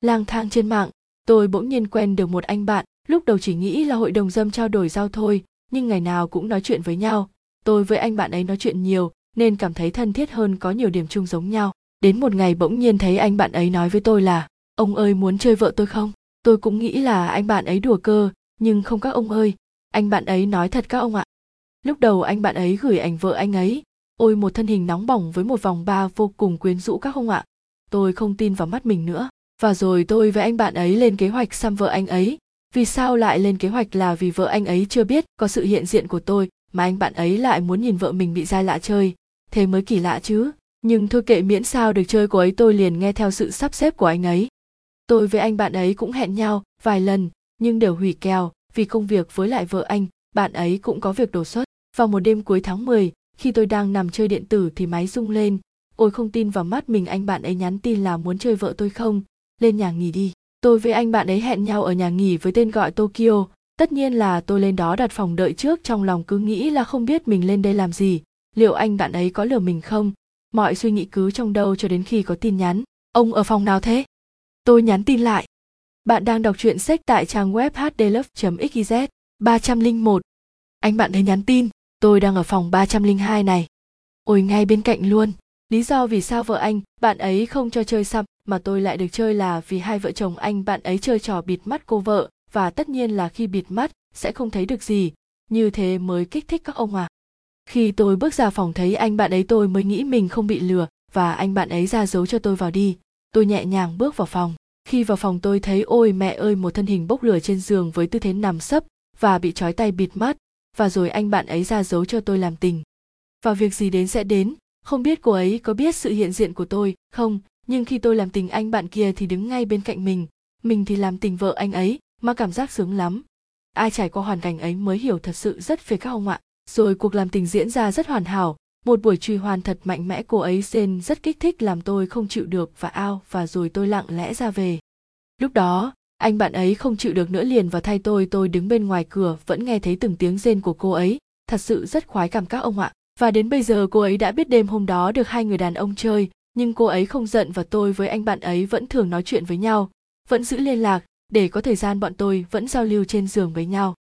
lang thang trên mạng. Tôi bỗng nhiên quen được một anh bạn, lúc đầu chỉ nghĩ là hội đồng dâm trao đổi giao thôi, nhưng ngày nào cũng nói chuyện với nhau. Tôi với anh bạn ấy nói chuyện nhiều, nên cảm thấy thân thiết hơn có nhiều điểm chung giống nhau. Đến một ngày bỗng nhiên thấy anh bạn ấy nói với tôi là, ông ơi, muốn chơi vợ tôi không? Tôi cũng nghĩ là anh bạn ấy đùa cơ, nhưng không các ông ơi. Anh bạn ấy nói thật các ông ạ. Lúc đầu anh bạn ấy gửi ảnh vợ anh ấy. Ôi, một thân hình nóng bỏng với một vòng ba vô cùng quyến rũ các ông ạ. Tôi không tin vào mắt mình nữa và rồi tôi với anh bạn ấy lên kế hoạch xăm vợ anh ấy. Vì sao lại lên kế hoạch là vì vợ anh ấy chưa biết có sự hiện diện của tôi mà anh bạn ấy lại muốn nhìn vợ mình bị dai lạ chơi. Thế mới kỳ lạ chứ. Nhưng thôi kệ miễn sao được chơi cô ấy tôi liền nghe theo sự sắp xếp của anh ấy. Tôi với anh bạn ấy cũng hẹn nhau vài lần nhưng đều hủy kèo vì công việc với lại vợ anh bạn ấy cũng có việc đột xuất. Vào một đêm cuối tháng 10, khi tôi đang nằm chơi điện tử thì máy rung lên. Ôi không tin vào mắt mình anh bạn ấy nhắn tin là muốn chơi vợ tôi không? Lên nhà nghỉ đi. Tôi với anh bạn ấy hẹn nhau ở nhà nghỉ với tên gọi tokyo. Tất nhiên là tôi lên đó đặt phòng đợi trước, trong lòng cứ nghĩ là không biết mình lên đây làm gì. Liệu anh bạn ấy có lừa mình không? Mọi suy nghĩ cứ trong đầu cho đến khi có tin nhắn. Ông ở phòng nào thế? Tôi nhắn tin lại. Bạn đang đọc truyện sách tại trang web hdlove.xyz 301 anh bạn ấy nhắn tin. Tôi đang ở phòng 302 này. Ôi, ngay bên cạnh luôn. Lý do vì sao vợ anh, bạn ấy không cho chơi sập mà tôi lại được chơi là vì hai vợ chồng anh bạn ấy chơi trò bịt mắt cô vợ, và tất nhiên là khi bịt mắt, sẽ không thấy được gì. Như thế mới kích thích các ông à. Khi tôi bước ra phòng thấy anh bạn ấy tôi mới nghĩ mình không bị lừa, và anh bạn ấy ra dấu cho tôi vào đi. Tôi nhẹ nhàng bước vào phòng. Khi vào phòng tôi thấy, ôi mẹ ơi, một thân hình bốc lửa trên giường với tư thế nằm sấp và bị trói tay bịt mắt. Và rồi anh bạn ấy ra dấu cho tôi làm tình. Và việc gì đến sẽ đến? Không biết cô ấy có biết sự hiện diện của tôi không? Nhưng khi tôi làm tình anh bạn kia thì đứng ngay bên cạnh mình mình thì làm tình vợ anh ấy, mà cảm giác sướng lắm. Ai trải qua hoàn cảnh ấy mới hiểu thật sự rất về các ông ạ? Rồi cuộc làm tình diễn ra rất hoàn hảo. Một buổi truy hoàn thật mạnh mẽ cô ấy xên rất kích thích làm tôi không chịu được và ao và rồi tôi lặng lẽ ra về. Lúc đó, anh bạn ấy không chịu được nữa liền và thay tôi tôi đứng bên ngoài cửa vẫn nghe thấy từng tiếng rên của cô ấy. Thật sự rất khoái cảm các ông ạ. Và đến bây giờ cô ấy đã biết đêm hôm đó được hai người đàn ông chơi nhưng cô ấy không giận và tôi với anh bạn ấy vẫn thường nói chuyện với nhau, vẫn giữ liên lạc, để có thời gian bọn tôi vẫn giao lưu trên giường với nhau.